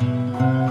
Música